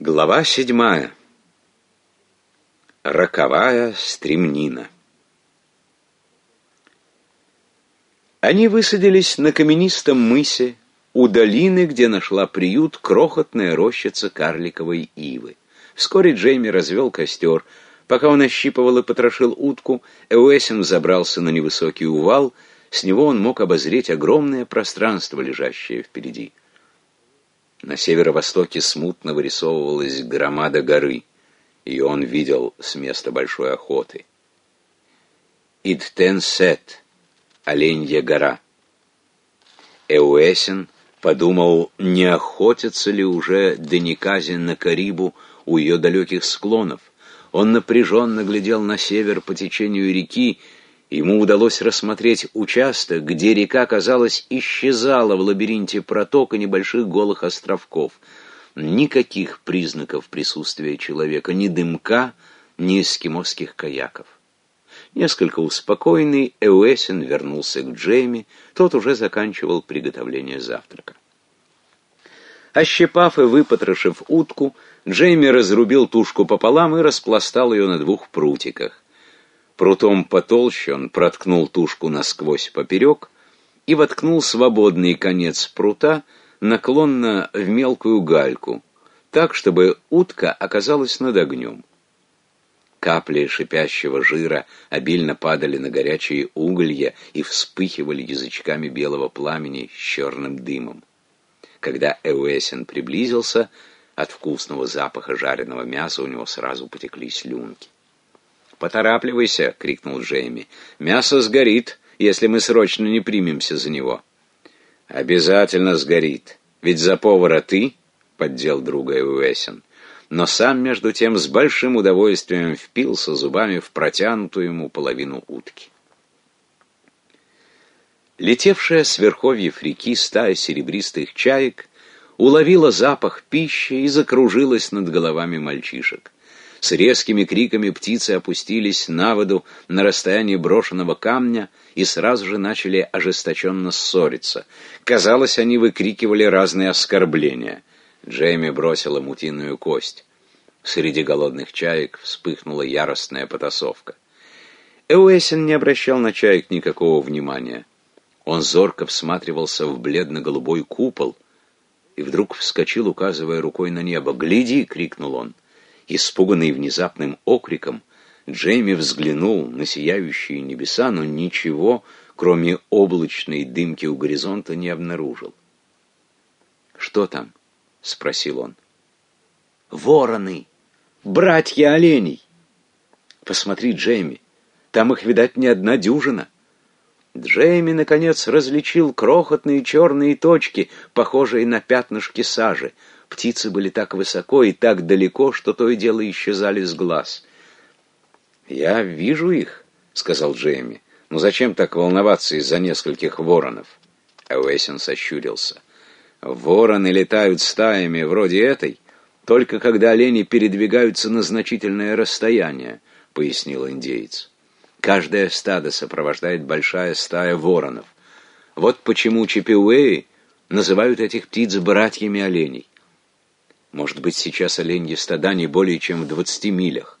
Глава седьмая. Роковая стремнина. Они высадились на каменистом мысе у долины, где нашла приют крохотная рощица карликовой ивы. Вскоре Джейми развел костер. Пока он ощипывал и потрошил утку, Эуэсин забрался на невысокий увал. С него он мог обозреть огромное пространство, лежащее впереди. На северо-востоке смутно вырисовывалась громада горы, и он видел с места большой охоты. Идтенсет, Оленья гора. Эуэсин подумал, не охотятся ли уже Деникази на Карибу у ее далеких склонов. Он напряженно глядел на север по течению реки, Ему удалось рассмотреть участок, где река, казалось, исчезала в лабиринте проток и небольших голых островков. Никаких признаков присутствия человека, ни дымка, ни эскимосских каяков. Несколько успокоенный, Эуэсин вернулся к Джейми, тот уже заканчивал приготовление завтрака. Ощипав и выпотрошив утку, Джейми разрубил тушку пополам и распластал ее на двух прутиках. Прутом потолще он проткнул тушку насквозь поперек и воткнул свободный конец прута наклонно в мелкую гальку, так, чтобы утка оказалась над огнем. Капли шипящего жира обильно падали на горячие уголья и вспыхивали язычками белого пламени с черным дымом. Когда Эуэсин приблизился, от вкусного запаха жареного мяса у него сразу потекли слюнки. «Поторапливайся!» — крикнул Джейми. «Мясо сгорит, если мы срочно не примемся за него». «Обязательно сгорит. Ведь за повара ты?» — поддел друга Уэсин. Но сам, между тем, с большим удовольствием впился зубами в протянутую ему половину утки. Летевшая с верховьев реки стая серебристых чаек уловила запах пищи и закружилась над головами мальчишек. С резкими криками птицы опустились на воду на расстоянии брошенного камня и сразу же начали ожесточенно ссориться. Казалось, они выкрикивали разные оскорбления. Джейми бросила мутиную кость. Среди голодных чаек вспыхнула яростная потасовка. Эуэсин не обращал на чаек никакого внимания. Он зорко всматривался в бледно-голубой купол и вдруг вскочил, указывая рукой на небо. «Гляди!» — крикнул он. Испуганный внезапным окриком, Джейми взглянул на сияющие небеса, но ничего, кроме облачной дымки у горизонта, не обнаружил. «Что там?» — спросил он. «Вороны! Братья оленей!» «Посмотри, Джейми, там их, видать, не одна дюжина». Джейми, наконец, различил крохотные черные точки, похожие на пятнышки сажи. Птицы были так высоко и так далеко, что то и дело исчезали с глаз. «Я вижу их», — сказал Джейми. «Ну зачем так волноваться из-за нескольких воронов?» Уэйсин сощурился. «Вороны летают стаями вроде этой, только когда олени передвигаются на значительное расстояние», — пояснил индеец. «Каждое стадо сопровождает большая стая воронов. Вот почему чипиуэи называют этих птиц братьями оленей. Может быть, сейчас оленьи стада не более чем в двадцати милях.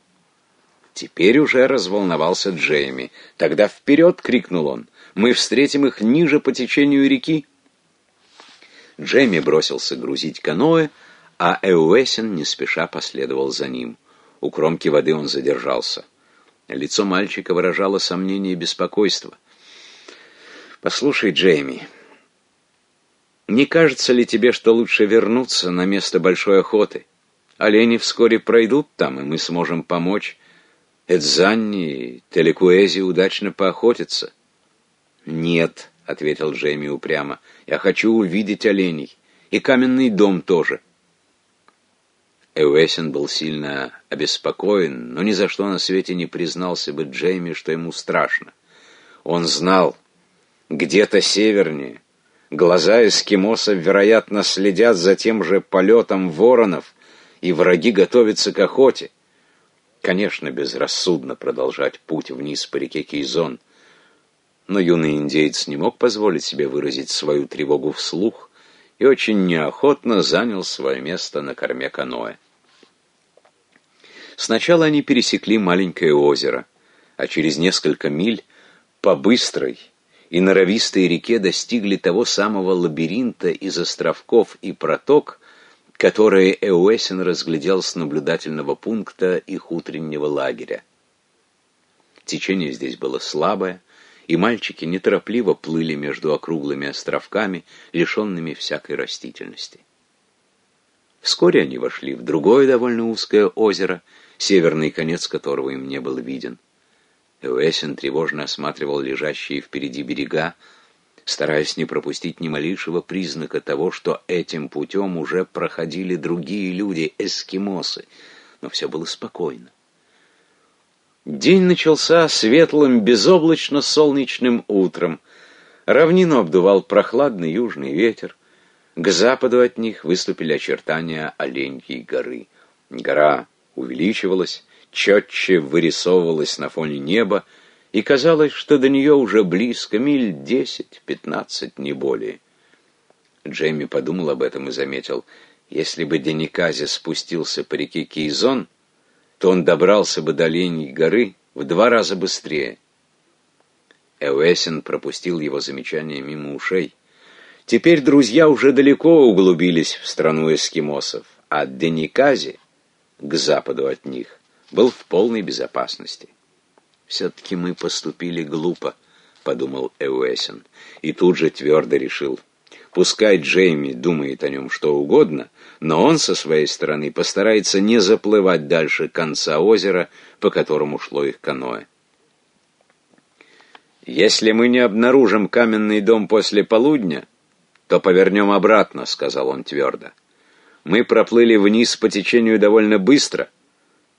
Теперь уже разволновался Джейми. «Тогда вперед!» — крикнул он. «Мы встретим их ниже по течению реки!» Джейми бросился грузить каноэ, а Эуэсин не спеша последовал за ним. У кромки воды он задержался. Лицо мальчика выражало сомнение и беспокойство. «Послушай, Джейми, не кажется ли тебе, что лучше вернуться на место большой охоты? Олени вскоре пройдут там, и мы сможем помочь Эдзанни и Телекуэзи удачно поохотиться. Нет, — ответил Джейми упрямо, — я хочу увидеть оленей. И каменный дом тоже. Эуэсин был сильно обеспокоен, но ни за что на свете не признался бы Джейми, что ему страшно. Он знал, где-то севернее, Глаза эскимоса, вероятно, следят за тем же полетом воронов, и враги готовятся к охоте. Конечно, безрассудно продолжать путь вниз по реке Кейзон, но юный индейец не мог позволить себе выразить свою тревогу вслух и очень неохотно занял свое место на корме каноэ. Сначала они пересекли маленькое озеро, а через несколько миль по быстрой и норовистой реке достигли того самого лабиринта из островков и проток, которые Эуэсин разглядел с наблюдательного пункта их утреннего лагеря. Течение здесь было слабое, и мальчики неторопливо плыли между округлыми островками, лишенными всякой растительности. Вскоре они вошли в другое довольно узкое озеро, северный конец которого им не был виден. Эуэсин тревожно осматривал лежащие впереди берега, стараясь не пропустить ни малейшего признака того, что этим путем уже проходили другие люди, эскимосы, но все было спокойно. День начался светлым, безоблачно-солнечным утром. Равнину обдувал прохладный южный ветер. К западу от них выступили очертания Оленьей горы. Гора увеличивалась, четче вырисовывалась на фоне неба, и казалось, что до нее уже близко, миль десять-пятнадцать, не более. Джейми подумал об этом и заметил, если бы Деникази спустился по реке Кейзон, то он добрался бы до Оленьей горы в два раза быстрее. Эуэсин пропустил его замечание мимо ушей. Теперь друзья уже далеко углубились в страну эскимосов, а Деникази, к западу от них, был в полной безопасности. «Все-таки мы поступили глупо», — подумал Эуэсин, и тут же твердо решил. Пускай Джейми думает о нем что угодно, но он со своей стороны постарается не заплывать дальше конца озера, по которому шло их каноэ. «Если мы не обнаружим каменный дом после полудня, то повернем обратно», — сказал он твердо. «Мы проплыли вниз по течению довольно быстро,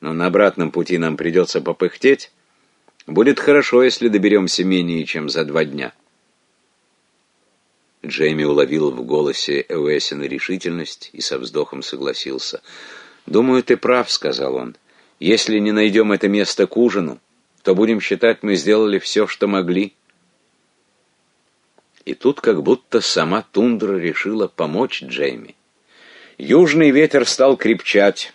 но на обратном пути нам придется попыхтеть. Будет хорошо, если доберемся менее чем за два дня». Джейми уловил в голосе Эуэсина решительность и со вздохом согласился. «Думаю, ты прав», — сказал он. «Если не найдем это место к ужину, то будем считать, мы сделали все, что могли». И тут как будто сама тундра решила помочь Джейми. Южный ветер стал крепчать,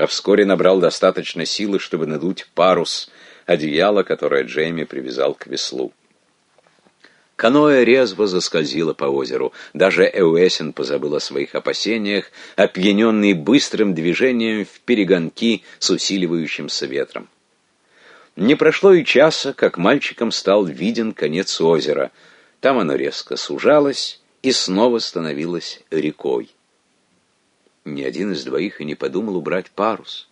а вскоре набрал достаточно силы, чтобы надуть парус, одеяло, которое Джейми привязал к веслу. Каноэ резво заскользило по озеру. Даже Эуэсин позабыл о своих опасениях, опьяненный быстрым движением в перегонки с усиливающимся ветром. Не прошло и часа, как мальчикам стал виден конец озера. Там оно резко сужалось и снова становилось рекой. Ни один из двоих и не подумал убрать парус.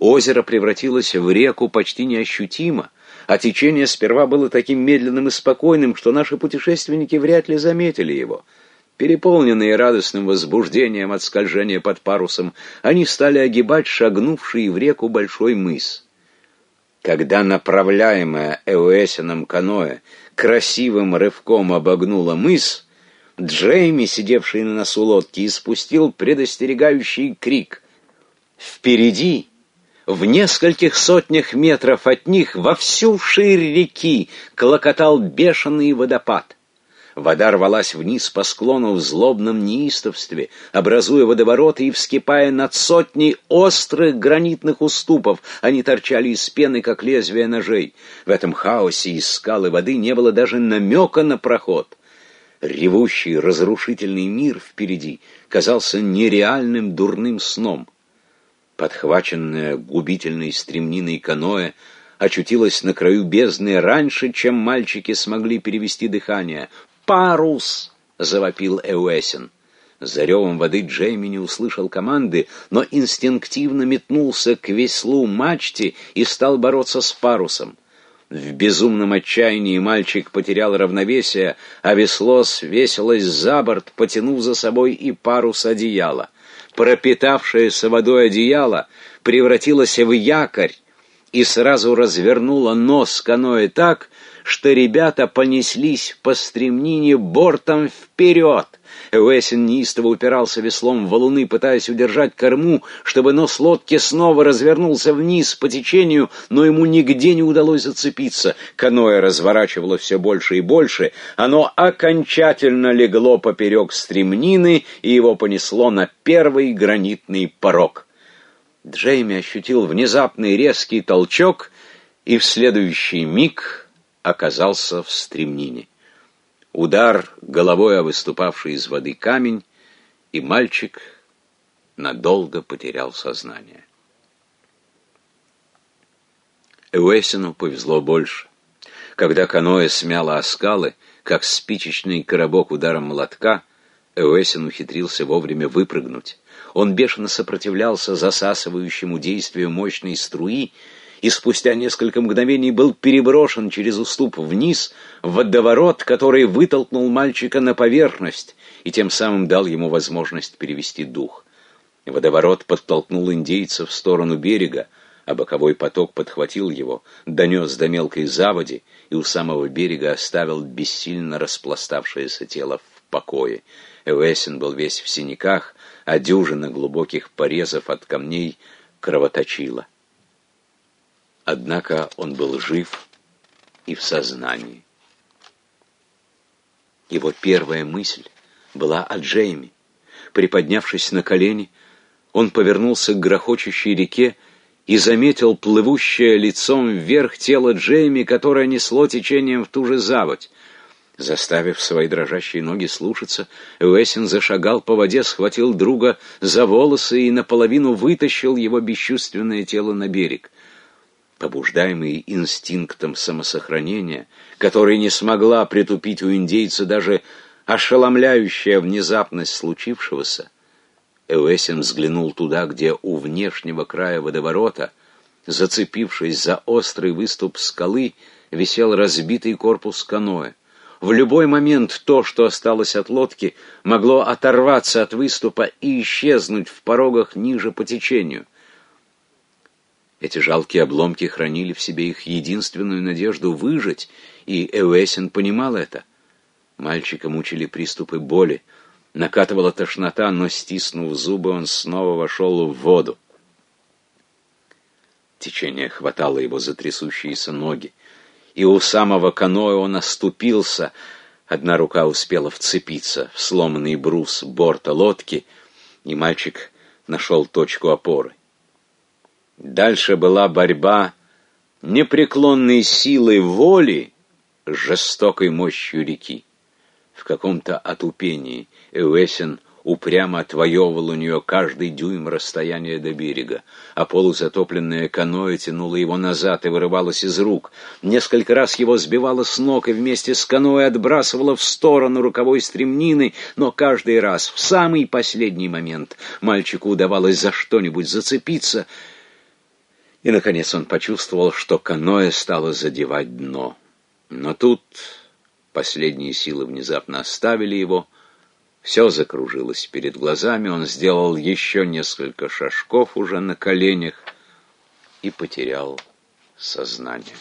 Озеро превратилось в реку почти неощутимо, а течение сперва было таким медленным и спокойным, что наши путешественники вряд ли заметили его. Переполненные радостным возбуждением от скольжения под парусом, они стали огибать шагнувший в реку большой мыс. Когда направляемое Эуэсином каноэ красивым рывком обогнуло мыс, Джейми, сидевший на носу лодки, испустил предостерегающий крик. Впереди в нескольких сотнях метров от них во всю ширь реки клокотал бешеный водопад. Вода рвалась вниз по склону в злобном неистовстве, образуя водовороты и вскипая над сотней острых гранитных уступов. Они торчали из пены, как лезвия ножей. В этом хаосе из скалы воды не было даже намека на проход. Ревущий, разрушительный мир впереди казался нереальным дурным сном — подхваченная губительной стремниной каноэ, очутилась на краю бездны раньше, чем мальчики смогли перевести дыхание. «Парус!» — завопил Эуэсин. За ревом воды Джейми не услышал команды, но инстинктивно метнулся к веслу мачте и стал бороться с парусом. В безумном отчаянии мальчик потерял равновесие, а весло свесилось за борт, потянув за собой и парус одеяла пропитавшееся водой одеяло превратилось в якорь и сразу развернуло нос каноэ так, что ребята понеслись по стремнине бортом вперед. Уэсин неистово упирался веслом в валуны, пытаясь удержать корму, чтобы нос лодки снова развернулся вниз по течению, но ему нигде не удалось зацепиться. Каноэ разворачивало все больше и больше, оно окончательно легло поперек стремнины, и его понесло на первый гранитный порог. Джейми ощутил внезапный резкий толчок и в следующий миг оказался в стремнине. Удар головой о выступавший из воды камень, и мальчик надолго потерял сознание. Эуэсину повезло больше. Когда каноэ смяло о скалы, как спичечный коробок ударом молотка, Эуэсин ухитрился вовремя выпрыгнуть. Он бешено сопротивлялся засасывающему действию мощной струи, и спустя несколько мгновений был переброшен через уступ вниз в водоворот, который вытолкнул мальчика на поверхность и тем самым дал ему возможность перевести дух. Водоворот подтолкнул индейца в сторону берега, а боковой поток подхватил его, донес до мелкой заводи и у самого берега оставил бессильно распластавшееся тело в покое. Эвесин был весь в синяках, а дюжина глубоких порезов от камней кровоточила. Однако он был жив и в сознании. Его первая мысль была о Джейми. Приподнявшись на колени, он повернулся к грохочущей реке и заметил плывущее лицом вверх тело Джейми, которое несло течением в ту же заводь. Заставив свои дрожащие ноги слушаться, Уэссин зашагал по воде, схватил друга за волосы и наполовину вытащил его бесчувственное тело на берег. Побуждаемый инстинктом самосохранения, который не смогла притупить у индейца даже ошеломляющая внезапность случившегося, Эуэсин взглянул туда, где у внешнего края водоворота, зацепившись за острый выступ скалы, висел разбитый корпус каноэ. В любой момент то, что осталось от лодки, могло оторваться от выступа и исчезнуть в порогах ниже по течению. Эти жалкие обломки хранили в себе их единственную надежду выжить, и Эуэсин понимал это. Мальчика мучили приступы боли. Накатывала тошнота, но, стиснув зубы, он снова вошел в воду. Течение хватало его за трясущиеся ноги, и у самого каноэ он оступился. Одна рука успела вцепиться в сломанный брус борта лодки, и мальчик нашел точку опоры. Дальше была борьба непреклонной силой воли с жестокой мощью реки. В каком-то отупении Эуэсин упрямо отвоевывал у нее каждый дюйм расстояния до берега, а полузатопленное каноэ тянуло его назад и вырывалось из рук. Несколько раз его сбивало с ног и вместе с каноэ отбрасывало в сторону рукавой стремнины, но каждый раз, в самый последний момент, мальчику удавалось за что-нибудь зацепиться, и, наконец, он почувствовал, что каноэ стало задевать дно. Но тут Последние силы внезапно оставили его. Все закружилось перед глазами. Он сделал еще несколько шажков уже на коленях и потерял сознание.